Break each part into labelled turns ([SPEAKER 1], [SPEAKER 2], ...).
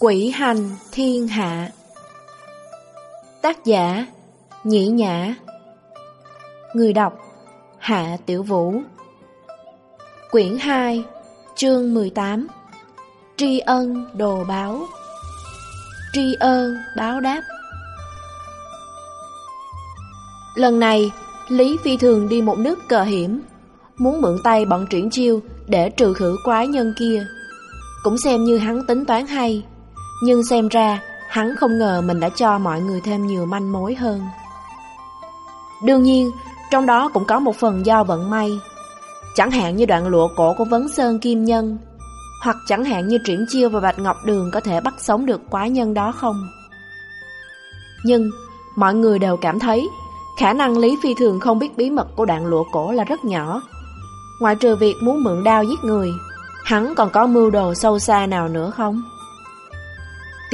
[SPEAKER 1] Quỷ hành thiên hạ. Tác giả Nhĩ Nhã. Người đọc Hạ Tiểu Vũ. Quyển 2 Chương 18 Tri ân đồ báo. Tri ân báo đáp. Lần này, Lý Phi Thường đi một nước cờ hiểm Muốn mượn tay bọn triển chiêu để trừ khử quái nhân kia. Cũng xem như hắn tính toán hay nhưng xem ra, hắn không ngờ mình đã cho mọi người thêm nhiều manh mối hơn. Đương nhiên, trong đó cũng có một phần do vận may. Chẳng hạn như đoạn lụa cổ của Vấn Sơn Kim Nhân, hoặc chẳng hạn như Triển Chiêu và Bạch Ngọc Đường có thể bắt sống được quái nhân đó không. Nhưng, mọi người đều cảm thấy khả năng Lý Phi Thường không biết bí mật của đoạn lụa cổ là rất nhỏ. Ngoại trừ việc muốn mượn đao giết người, hắn còn có mưu đồ sâu xa nào nữa không?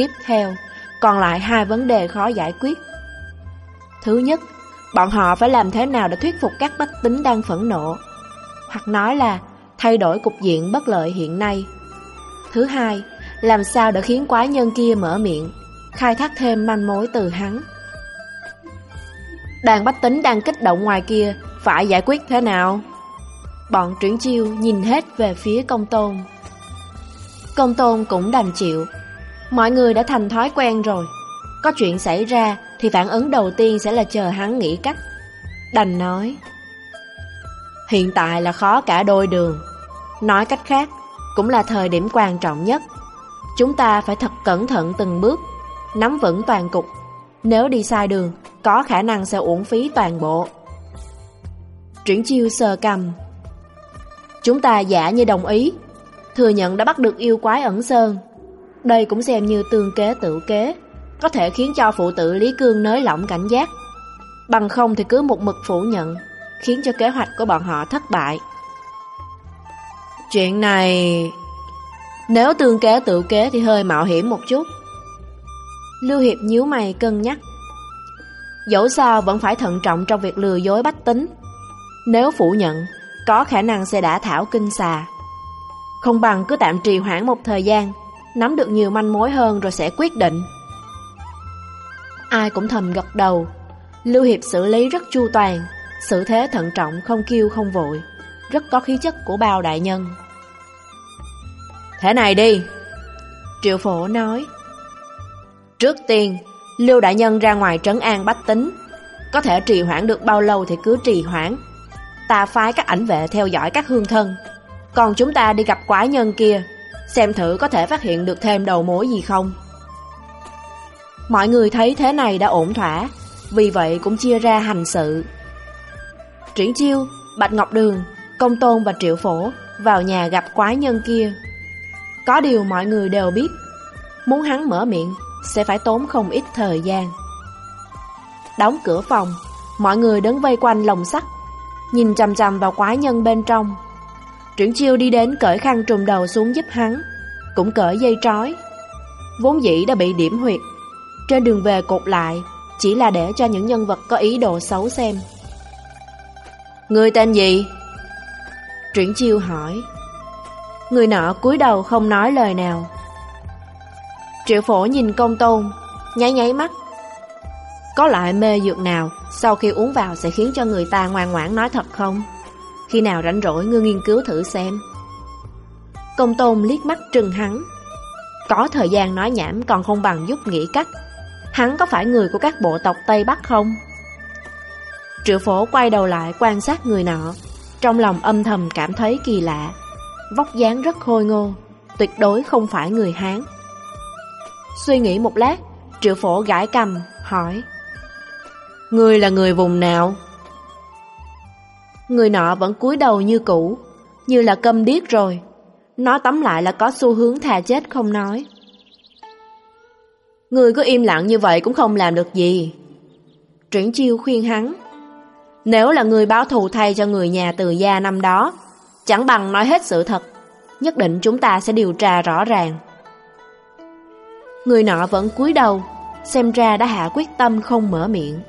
[SPEAKER 1] Tiếp theo, còn lại hai vấn đề khó giải quyết. Thứ nhất, bọn họ phải làm thế nào để thuyết phục các bách tính đang phẫn nộ, hoặc nói là thay đổi cục diện bất lợi hiện nay. Thứ hai, làm sao để khiến quái nhân kia mở miệng, khai thác thêm manh mối từ hắn. Đàn bách tính đang kích động ngoài kia, phải giải quyết thế nào? Bọn triển chiêu nhìn hết về phía công tôn. Công tôn cũng đành chịu, Mọi người đã thành thói quen rồi. Có chuyện xảy ra Thì phản ứng đầu tiên sẽ là chờ hắn nghĩ cách. Đành nói, Hiện tại là khó cả đôi đường. Nói cách khác, Cũng là thời điểm quan trọng nhất. Chúng ta phải thật cẩn thận từng bước, Nắm vững toàn cục. Nếu đi sai đường, Có khả năng sẽ uổng phí toàn bộ. Triển chiêu sờ cầm Chúng ta giả như đồng ý. Thừa nhận đã bắt được yêu quái ẩn sơn đây cũng xem như tương kế tự kế, có thể khiến cho phụ tử Lý Cương nới lỏng cảnh giác. Bằng không thì cứ một mực phủ nhận, khiến cho kế hoạch của bọn họ thất bại. Chuyện này... Nếu tương kế tự kế thì hơi mạo hiểm một chút. Lưu Hiệp nhíu mày cân nhắc. Dẫu sao vẫn phải thận trọng trong việc lừa dối bách tính. Nếu phủ nhận, có khả năng sẽ đã thảo kinh xà. Không bằng cứ tạm trì hoãn một thời gian, nắm được nhiều manh mối hơn rồi sẽ quyết định. Ai cũng thầm gật đầu, Lưu Hiệp xử lý rất chu toàn, sự thế thận trọng không kiêu không vội, rất có khí chất của bao đại nhân. Thế này đi, Triệu Phổ nói. Trước tiên, Lưu Đại Nhân ra ngoài trấn an bách tính, có thể trì hoãn được bao lâu thì cứ trì hoãn. Ta phái các ảnh vệ theo dõi các hương thân, còn chúng ta đi gặp quái nhân kia, xem thử có thể phát hiện được thêm đầu mối gì không. Mọi người thấy thế này đã ổn thỏa, vì vậy cũng chia ra hành sự. Triển Chiêu, Bạch Ngọc Đường, Công Tôn và Triệu Phổ vào nhà gặp quái nhân kia. Có điều mọi người đều biết, muốn hắn mở miệng sẽ phải tốn không ít thời gian. Đóng cửa phòng, mọi người đứng vây quanh lồng sắt, nhìn chằm chằm vào quái nhân bên trong. Trưởng chiêu đi đến cởi khăn trùm đầu xuống giúp hắn, Cũng cởi dây trói. Vốn dĩ đã bị điểm huyệt, Trên đường về cột lại, Chỉ là để cho những nhân vật có ý đồ xấu xem. Người tên gì? Triển chiêu hỏi. Người nọ cúi đầu không nói lời nào. Triệu phổ nhìn công tôn, Nháy nháy mắt. Có loại mê dược nào Sau khi uống vào sẽ khiến cho người ta ngoan ngoãn nói thật không? Khi nào rảnh rỗi ngươi nghiên cứu thử xem. Công tôn liếc mắt trừng hắn. Có thời gian nói nhảm còn không bằng giúp nghĩ cách. Hắn có phải người của các bộ tộc Tây Bắc không? Triệu phổ quay đầu lại quan sát người nọ. Trong lòng âm thầm cảm thấy kỳ lạ. Vóc dáng rất khôi ngô, Tuyệt đối không phải người Hán. Suy nghĩ một lát, Triệu phổ gãi cầm hỏi Người là người vùng nào? Người nọ vẫn cúi đầu như cũ, như là câm điếc rồi. Nó tóm lại là có xu hướng thà chết không nói. Người có im lặng như vậy cũng không làm được gì. Triển chiêu khuyên hắn. Nếu là người báo thù thay cho người nhà từ gia năm đó, chẳng bằng nói hết sự thật, nhất định chúng ta sẽ điều tra rõ ràng. Người nọ vẫn cúi đầu, xem ra đã hạ quyết tâm không mở miệng.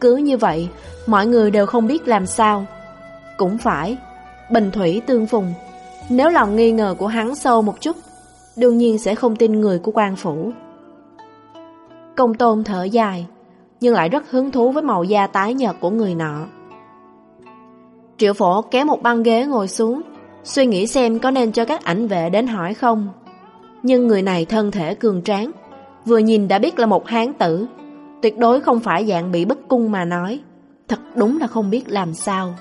[SPEAKER 1] Cứ như vậy, mọi người đều không biết làm sao. Cũng phải, bình thủy tương phùng. Nếu lòng nghi ngờ của hắn sâu một chút, đương nhiên sẽ không tin người của quan phủ. Công tôn thở dài, nhưng lại rất hứng thú với màu da tái nhợt của người nọ. Triệu phổ kéo một băng ghế ngồi xuống, suy nghĩ xem có nên cho các ảnh vệ đến hỏi không. Nhưng người này thân thể cường tráng, vừa nhìn đã biết là một hán tử, tuyệt đối không phải dạng bị bất cung mà nói. Thật đúng là không biết làm sao.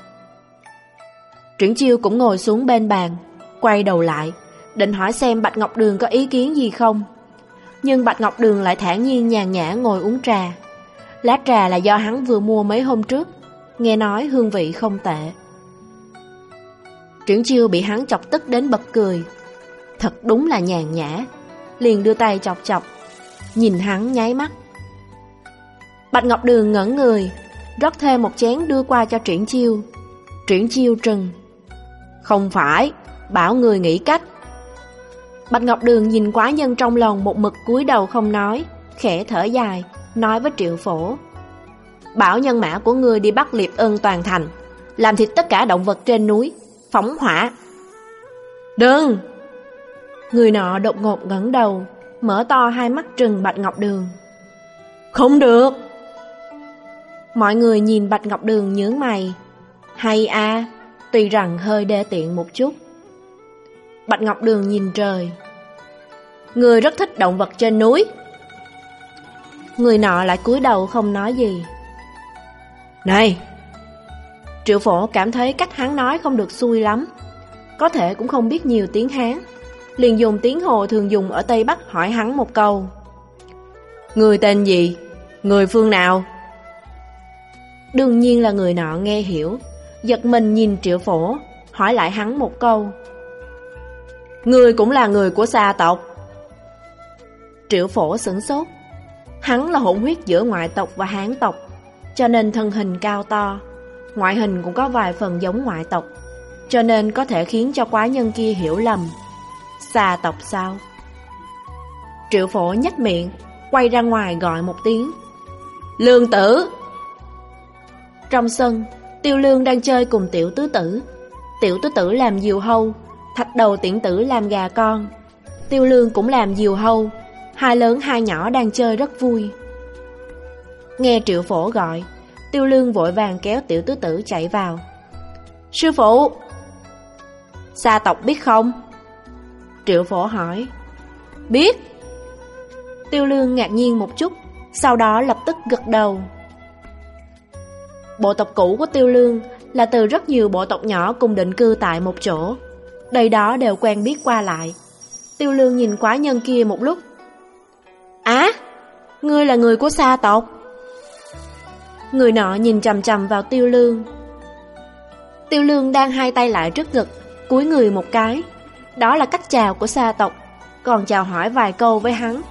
[SPEAKER 1] Triển chiêu cũng ngồi xuống bên bàn, quay đầu lại, định hỏi xem Bạch Ngọc Đường có ý kiến gì không. Nhưng Bạch Ngọc Đường lại thản nhiên nhàn nhã ngồi uống trà. Lá trà là do hắn vừa mua mấy hôm trước, nghe nói hương vị không tệ. Triển chiêu bị hắn chọc tức đến bật cười. Thật đúng là nhàn nhã, liền đưa tay chọc chọc, nhìn hắn nháy mắt. Bạch Ngọc Đường ngẩn người, rót thêm một chén đưa qua cho Triển chiêu. Triển chiêu trừng. Không phải, bảo người nghĩ cách. Bạch Ngọc Đường nhìn quá nhân trong lòng một mực cúi đầu không nói, khẽ thở dài, nói với Triệu Phổ. Bảo nhân mã của người đi bắt liệp ơn toàn thành, làm thịt tất cả động vật trên núi, phóng hỏa. Đừng! Người nọ đột ngột ngẩng đầu, mở to hai mắt trừng Bạch Ngọc Đường. Không được! Mọi người nhìn Bạch Ngọc Đường nhướng mày. Hay a, tuy rằng hơi đê tiện một chút. Bạch Ngọc Đường nhìn trời. Người rất thích động vật trên núi. Người nọ lại cúi đầu không nói gì. Này! Triệu phổ cảm thấy cách hắn nói không được xui lắm. Có thể cũng không biết nhiều tiếng Hán. Liền dùng tiếng Hồ thường dùng ở Tây Bắc hỏi hắn một câu. Người tên gì? Người phương nào? Đương nhiên là người nọ nghe hiểu. Giật mình nhìn triệu phổ, Hỏi lại hắn một câu. Người cũng là người của xa tộc. Triệu phổ sửng sốt. Hắn là hỗn huyết giữa ngoại tộc và hán tộc, Cho nên thân hình cao to. Ngoại hình cũng có vài phần giống ngoại tộc, Cho nên có thể khiến cho quái nhân kia hiểu lầm. Xa tộc sao? Triệu phổ nhếch miệng, Quay ra ngoài gọi một tiếng. Lương tử! Trong sân, Tiêu Lương đang chơi cùng tiểu tứ tử. Tiểu tứ tử làm diều hâu, thạch đầu tiễn tử làm gà con. Tiêu Lương cũng làm diều hâu, hai lớn hai nhỏ đang chơi rất vui. Nghe triệu phổ gọi, Tiêu Lương vội vàng kéo tiểu tứ tử chạy vào. Sư phụ! Xa tộc biết không? Triệu phổ hỏi. Biết! Tiêu Lương ngạc nhiên một chút, sau đó lập tức gật đầu. Bộ tộc cũ của Tiêu Lương là từ rất nhiều bộ tộc nhỏ cùng định cư tại một chỗ. Đây đó đều quen biết qua lại. Tiêu Lương nhìn quá nhân kia một lúc. Á, ngươi là người của xa tộc. Người nọ nhìn chầm chầm vào Tiêu Lương. Tiêu Lương đang hai tay lại trước ngực, cúi người một cái. Đó là cách chào của xa tộc, còn chào hỏi vài câu với hắn.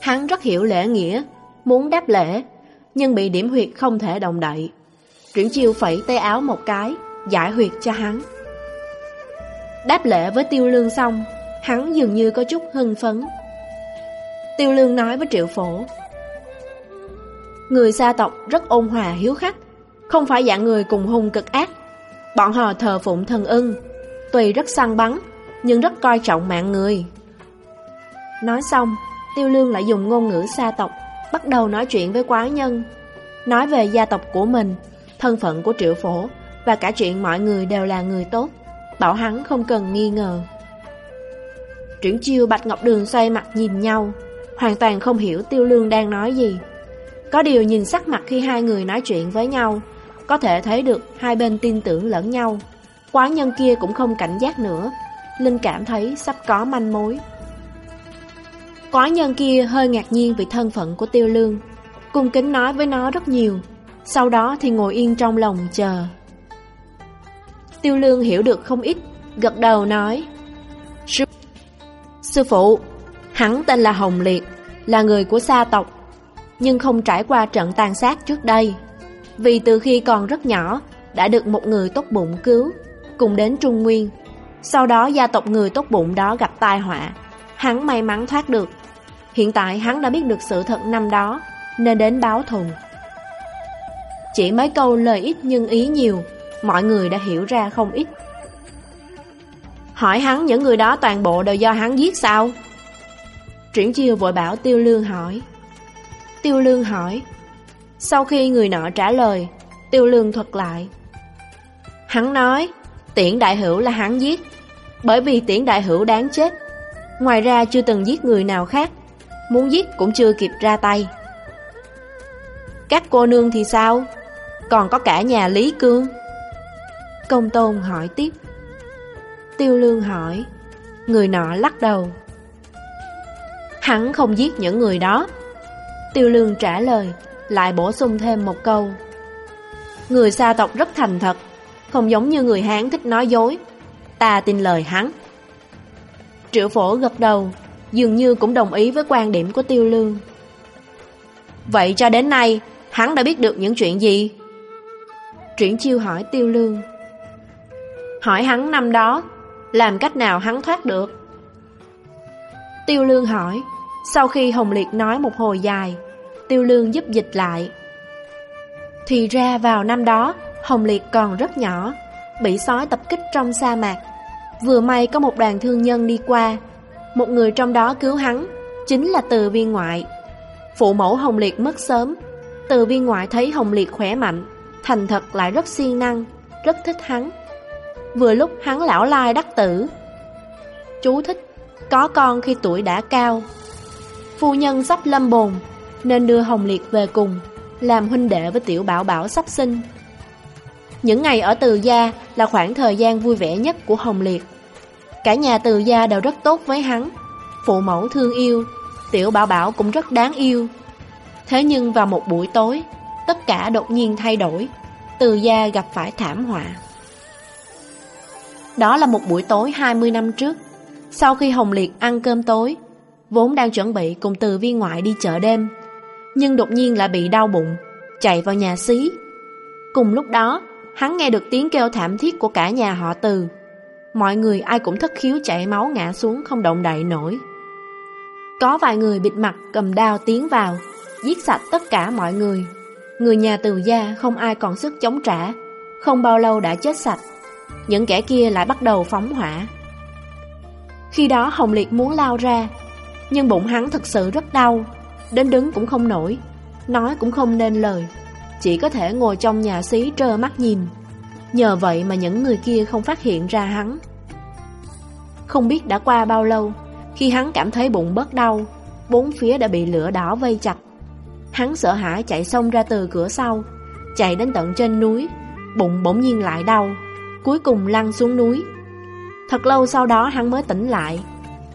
[SPEAKER 1] Hắn rất hiểu lễ nghĩa, muốn đáp lễ, nhưng bị điểm huyệt không thể động đậy. Triển chiêu phẩy tay áo một cái, giải huyệt cho hắn. Đáp lễ với tiêu lương xong, hắn dường như có chút hưng phấn. Tiêu lương nói với triệu phổ. Người xa tộc rất ôn hòa hiếu khách, không phải dạng người cùng hung cực ác. Bọn họ thờ phụng thần ưng, tuy rất săn bắn, nhưng rất coi trọng mạng người. Nói xong, tiêu lương lại dùng ngôn ngữ xa tộc bắt đầu nói chuyện với quái nhân, nói về gia tộc của mình, thân phận của triệu phổ và cả chuyện mọi người đều là người tốt, bảo hắn không cần nghi ngờ. Triển chiêu Bạch Ngọc Đường xoay mặt nhìn nhau, hoàn toàn không hiểu Tiêu Lương đang nói gì. Có điều nhìn sắc mặt khi hai người nói chuyện với nhau, có thể thấy được hai bên tin tưởng lẫn nhau. Quái nhân kia cũng không cảnh giác nữa, Linh cảm thấy sắp có manh mối. Quái nhân kia hơi ngạc nhiên vì thân phận của tiêu lương. Cung kính nói với nó rất nhiều. Sau đó thì ngồi yên trong lòng chờ. Tiêu lương hiểu được không ít Gật đầu nói Sư, Sư phụ Hắn tên là Hồng Liệt Là người của sa tộc Nhưng không trải qua trận tàn sát trước đây. Vì từ khi còn rất nhỏ Đã được một người tốt bụng cứu Cùng đến Trung Nguyên. Sau đó gia tộc người tốt bụng đó gặp tai họa. Hắn may mắn thoát được Hiện tại hắn đã biết được sự thật năm đó Nên đến báo thù Chỉ mấy câu lời ít nhưng ý nhiều Mọi người đã hiểu ra không ít Hỏi hắn những người đó toàn bộ đều do hắn giết sao? Triển chiêu vội bảo Tiêu Lương hỏi. Tiêu Lương hỏi. Sau khi người nọ trả lời, Tiêu Lương thuật lại. Hắn nói, tiễn đại hữu là hắn giết, bởi vì tiễn đại hữu đáng chết. Ngoài ra chưa từng giết người nào khác, muốn giết cũng chưa kịp ra tay. Các cô nương thì sao? Còn có cả nhà Lý Cương. Công Tôn hỏi tiếp. Tiêu Lương hỏi, người nọ lắc đầu. Hắn không giết những người đó. Tiêu Lương trả lời, lại bổ sung thêm một câu. Người xa tộc rất thành thật, không giống như người Hán thích nói dối. Ta tin lời hắn. Triệu phổ gật đầu, dường như cũng đồng ý với quan điểm của Tiêu Lương. Vậy cho đến nay, hắn đã biết được những chuyện gì? Triển chiêu hỏi Tiêu Lương. Hỏi hắn năm đó, làm cách nào hắn thoát được? Tiêu Lương hỏi, sau khi Hồng Liệt nói một hồi dài, Tiêu Lương giúp dịch lại. Thì ra vào năm đó, Hồng Liệt còn rất nhỏ, bị sói tập kích trong sa mạc. Vừa may có một đoàn thương nhân đi qua, một người trong đó cứu hắn, chính là từ viên ngoại. Phụ mẫu Hồng Liệt mất sớm, từ viên ngoại thấy Hồng Liệt khỏe mạnh, thành thật lại rất siêng năng, rất thích hắn. Vừa lúc hắn lão lai đắc tử. Chú thích, có con khi tuổi đã cao. Phu nhân sắp lâm bồn, nên đưa Hồng Liệt về cùng, làm huynh đệ với tiểu bảo bảo sắp sinh. Những ngày ở Từ Gia là khoảng thời gian vui vẻ nhất của Hồng Liệt. Cả nhà Từ Gia đều rất tốt với hắn, phụ mẫu thương yêu, tiểu bảo bảo cũng rất đáng yêu. Thế nhưng vào một buổi tối, tất cả đột nhiên thay đổi, Từ Gia gặp phải thảm họa. Đó là một buổi tối 20 năm trước, sau khi Hồng Liệt ăn cơm tối, vốn đang chuẩn bị cùng từ viên ngoại đi chợ đêm, nhưng đột nhiên lại bị đau bụng, chạy vào nhà xí. Cùng lúc đó, hắn nghe được tiếng kêu thảm thiết của cả nhà họ từ. Mọi người ai cũng thất khiếu chảy máu ngã xuống không động đậy nổi. Có vài người bịt mặt cầm đao tiến vào, giết sạch tất cả mọi người. Người nhà từ gia không ai còn sức chống trả, không bao lâu đã chết sạch. Những kẻ kia lại bắt đầu phóng hỏa. Khi đó Hồng Liệt muốn lao ra, nhưng bụng hắn thật sự rất đau, đến đứng cũng không nổi, nói cũng không nên lời, chỉ có thể ngồi trong nhà xí trơ mắt nhìn. Nhờ vậy mà những người kia không phát hiện ra hắn. Không biết đã qua bao lâu, khi hắn cảm thấy bụng bớt đau, bốn phía đã bị lửa đỏ vây chặt. Hắn sợ hãi chạy xông ra từ cửa sau, chạy đến tận trên núi, bụng bỗng nhiên lại đau, cuối cùng lăn xuống núi. Thật lâu sau đó hắn mới tỉnh lại,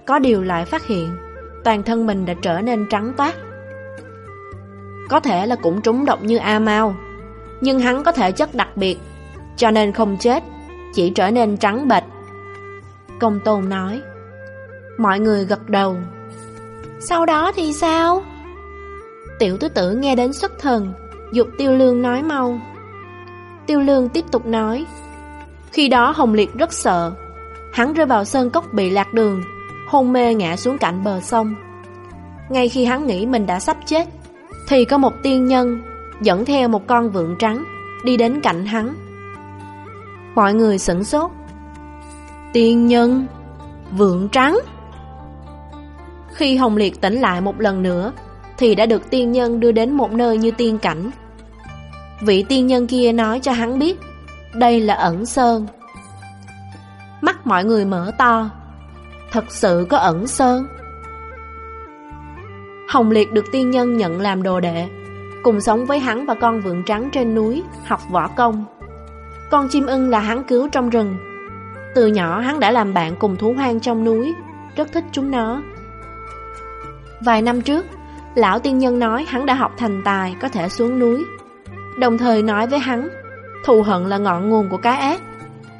[SPEAKER 1] có điều lại phát hiện toàn thân mình đã trở nên trắng toát. Có thể là cũng trúng độc như A Mao, nhưng hắn có thể chất đặc biệt, cho nên không chết, chỉ trở nên trắng bệch. Công Tôn nói, mọi người gật đầu. Sau đó thì sao? Tiểu tứ tử nghe đến xuất thần, dục tiêu lương nói mau. Tiêu lương tiếp tục nói, khi đó Hồng Liệt rất sợ, hắn rơi vào sơn cốc bị lạc đường, hôn mê ngã xuống cạnh bờ sông. Ngay khi hắn nghĩ mình đã sắp chết, thì có một tiên nhân dẫn theo một con vượn trắng đi đến cạnh hắn. Mọi người sửng sốt. Tiên nhân, vượn trắng. Khi Hồng Liệt tỉnh lại một lần nữa, thì đã được tiên nhân đưa đến một nơi như tiên cảnh. Vị tiên nhân kia nói cho hắn biết, đây là ẩn sơn. Mắt mọi người mở to, Thật sự có ẩn sơn Hồng Liệt được tiên nhân nhận làm đồ đệ Cùng sống với hắn và con vượn trắng trên núi Học võ công. Con chim ưng là hắn cứu trong rừng. Từ nhỏ hắn đã làm bạn cùng thú hoang trong núi Rất thích chúng nó. Vài năm trước Lão tiên nhân nói hắn đã học thành tài Có thể xuống núi. Đồng thời nói với hắn Thù hận là ngọn nguồn của cái ác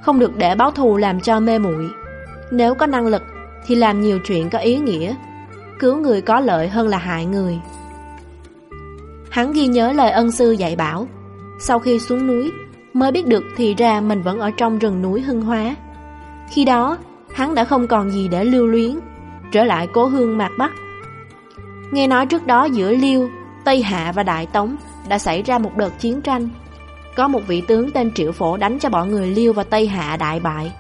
[SPEAKER 1] Không được để báo thù làm cho mê muội. Nếu có năng lực thì làm nhiều chuyện có ý nghĩa, cứu người có lợi hơn là hại người. Hắn ghi nhớ lời ân sư dạy bảo, sau khi xuống núi mới biết được thì ra mình vẫn ở trong rừng núi hưng hóa. Khi đó, hắn đã không còn gì để lưu luyến, trở lại cố hương mạc Bắc. Nghe nói trước đó giữa Liêu, Tây Hạ và Đại Tống đã xảy ra một đợt chiến tranh. Có một vị tướng tên Triệu Phổ đánh cho bọn người Liêu và Tây Hạ đại bại.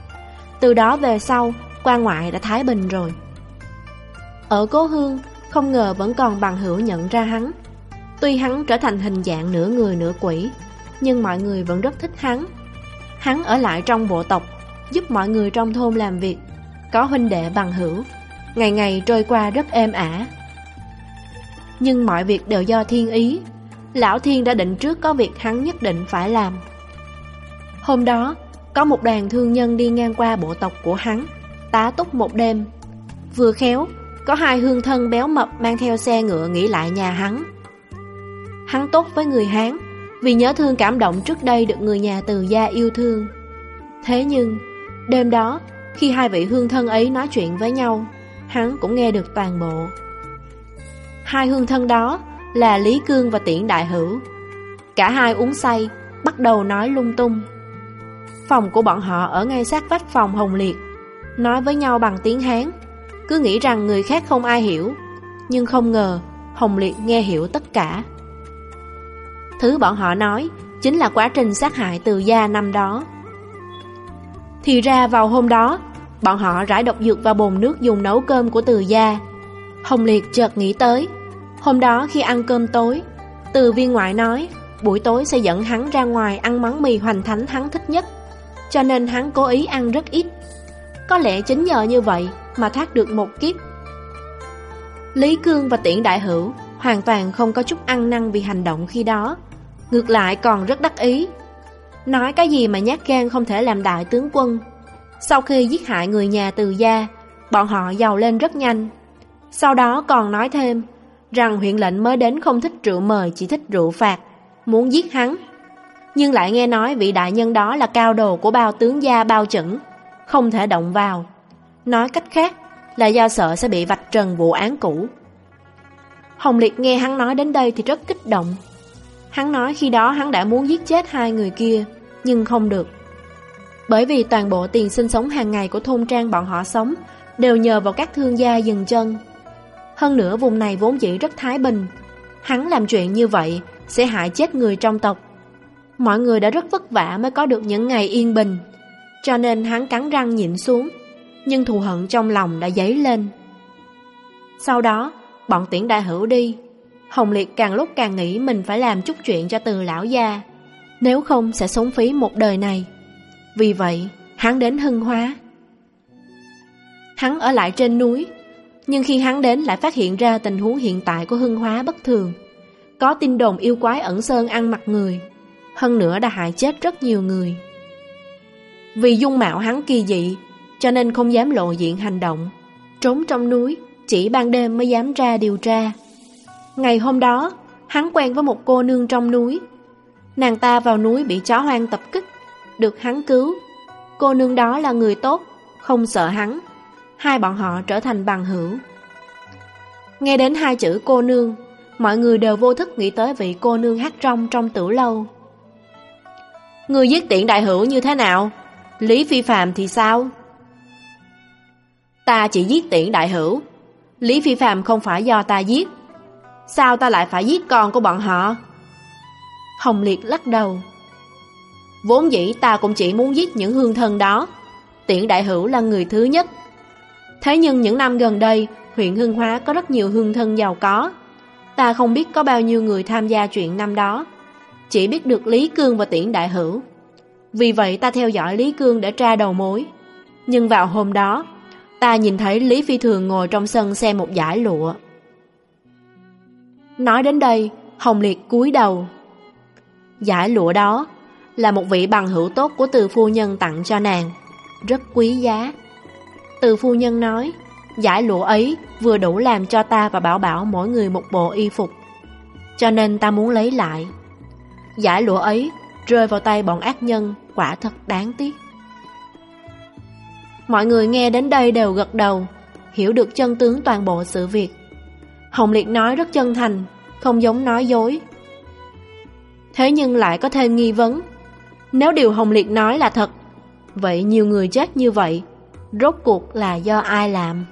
[SPEAKER 1] Từ đó về sau, quan ngoại đã thái bình rồi. Ở cố hương, không ngờ vẫn còn bằng hữu nhận ra hắn. Tuy hắn trở thành hình dạng nửa người nửa quỷ, nhưng mọi người vẫn rất thích hắn. Hắn ở lại trong bộ tộc, giúp mọi người trong thôn làm việc, có huynh đệ bằng hữu, ngày ngày trôi qua rất êm ả. Nhưng mọi việc đều do thiên ý, Lão Thiên đã định trước có việc hắn nhất định phải làm. Hôm đó, có một đoàn thương nhân đi ngang qua bộ tộc của hắn, tá túc một đêm. Vừa khéo, có hai hương thân béo mập mang theo xe ngựa nghỉ lại nhà hắn. Hắn tốt với người Hán, vì nhớ thương cảm động trước đây được người nhà từ gia yêu thương. Thế nhưng, đêm đó, khi hai vị hương thân ấy nói chuyện với nhau, hắn cũng nghe được toàn bộ. Hai hương thân đó là Lý Cương và Tiễn Đại Hữu. Cả hai uống say, bắt đầu nói lung tung. Phòng của bọn họ ở ngay sát vách phòng Hồng Liệt, nói với nhau bằng tiếng Hán, cứ nghĩ rằng người khác không ai hiểu, nhưng không ngờ Hồng Liệt nghe hiểu tất cả. Thứ bọn họ nói chính là quá trình sát hại từ gia năm đó. Thì ra vào hôm đó, bọn họ rải độc dược vào bồn nước dùng nấu cơm của từ gia. Hồng Liệt chợt nghĩ tới, hôm đó khi ăn cơm tối, từ viên ngoại nói buổi tối sẽ dẫn hắn ra ngoài ăn món mì hoành thánh hắn thích nhất, cho nên hắn cố ý ăn rất ít. Có lẽ chính nhờ như vậy mà thoát được một kiếp. Lý Cương và Tiễn Đại Hữu hoàn toàn không có chút ăn năn vì hành động khi đó, ngược lại còn rất đắc ý. Nói cái gì mà nhát gan không thể làm đại tướng quân. Sau khi giết hại người nhà từ gia, bọn họ giàu lên rất nhanh. Sau đó còn nói thêm rằng huyện lệnh mới đến không thích rượu mời chỉ thích rượu phạt, muốn giết hắn. Nhưng lại nghe nói vị đại nhân đó là cao đồ của bao tướng gia bao chẩn, không thể động vào. Nói cách khác là do sợ sẽ bị vạch trần vụ án cũ. Hồng Liệt nghe hắn nói đến đây thì rất kích động. Hắn nói khi đó hắn đã muốn giết chết hai người kia, nhưng không được. Bởi vì toàn bộ tiền sinh sống hàng ngày của thôn trang bọn họ sống đều nhờ vào các thương gia dừng chân. Hơn nữa vùng này vốn dĩ rất thái bình. Hắn làm chuyện như vậy sẽ hại chết người trong tộc. Mọi người đã rất vất vả mới có được những ngày yên bình. Cho nên hắn cắn răng nhịn xuống. Nhưng thù hận trong lòng đã dấy lên. Sau đó, bọn tiễn đại hữu đi. Hồng Liệt càng lúc càng nghĩ mình phải làm chút chuyện cho từ lão gia. Nếu không sẽ sống phí một đời này. Vì vậy, hắn đến hưng hóa. Hắn ở lại trên núi, nhưng khi hắn đến lại phát hiện ra tình huống hiện tại của hưng hóa bất thường. Có tin đồn yêu quái ẩn sơn ăn mặt người, hơn nữa đã hại chết rất nhiều người. Vì dung mạo hắn kỳ dị, cho nên không dám lộ diện hành động, trốn trong núi, chỉ ban đêm mới dám ra điều tra. Ngày hôm đó, hắn quen với một cô nương trong núi. Nàng ta vào núi bị chó hoang tập kích, được hắn cứu. Cô nương đó là người tốt, không sợ hắn. Hai bọn họ trở thành bằng hữu. Nghe đến hai chữ cô nương, mọi người đều vô thức nghĩ tới vị cô nương hát trong trong tử lâu. Người giết tiện đại hữu như thế nào? Lý Phi Phạm thì sao? Ta chỉ giết tiễn đại hữu. Lý Phi Phạm không phải do ta giết. Sao ta lại phải giết con của bọn họ? Hồng Liệt lắc đầu. Vốn dĩ ta cũng chỉ muốn giết những hương thân đó. Tiễn đại hữu là người thứ nhất. Thế nhưng những năm gần đây, huyện Hưng Hóa có rất nhiều hương thân giàu có. Ta không biết có bao nhiêu người tham gia chuyện năm đó. Chỉ biết được Lý Cương và Tiễn Đại Hữu. Vì vậy ta theo dõi Lý Cương để tra đầu mối. Nhưng vào hôm đó, ta nhìn thấy Lý Phi Thường ngồi trong sân xem một giải lụa. Nói đến đây, Hồng Liệt cúi đầu. Giải lụa đó là một vị bằng hữu tốt của từ phu nhân tặng cho nàng, rất quý giá. Từ phu nhân nói, giải lụa ấy vừa đủ làm cho ta và Bảo Bảo mỗi người một bộ y phục. Cho nên ta muốn lấy lại. Giải lụa ấy rơi vào tay bọn ác nhân, quả thật đáng tiếc. Mọi người nghe đến đây đều gật đầu, hiểu được chân tướng toàn bộ sự việc. Hồng Liệt nói rất chân thành, không giống nói dối. Thế nhưng lại có thêm nghi vấn. Nếu điều Hồng Liệt nói là thật, vậy nhiều người chết như vậy, rốt cuộc là do ai làm?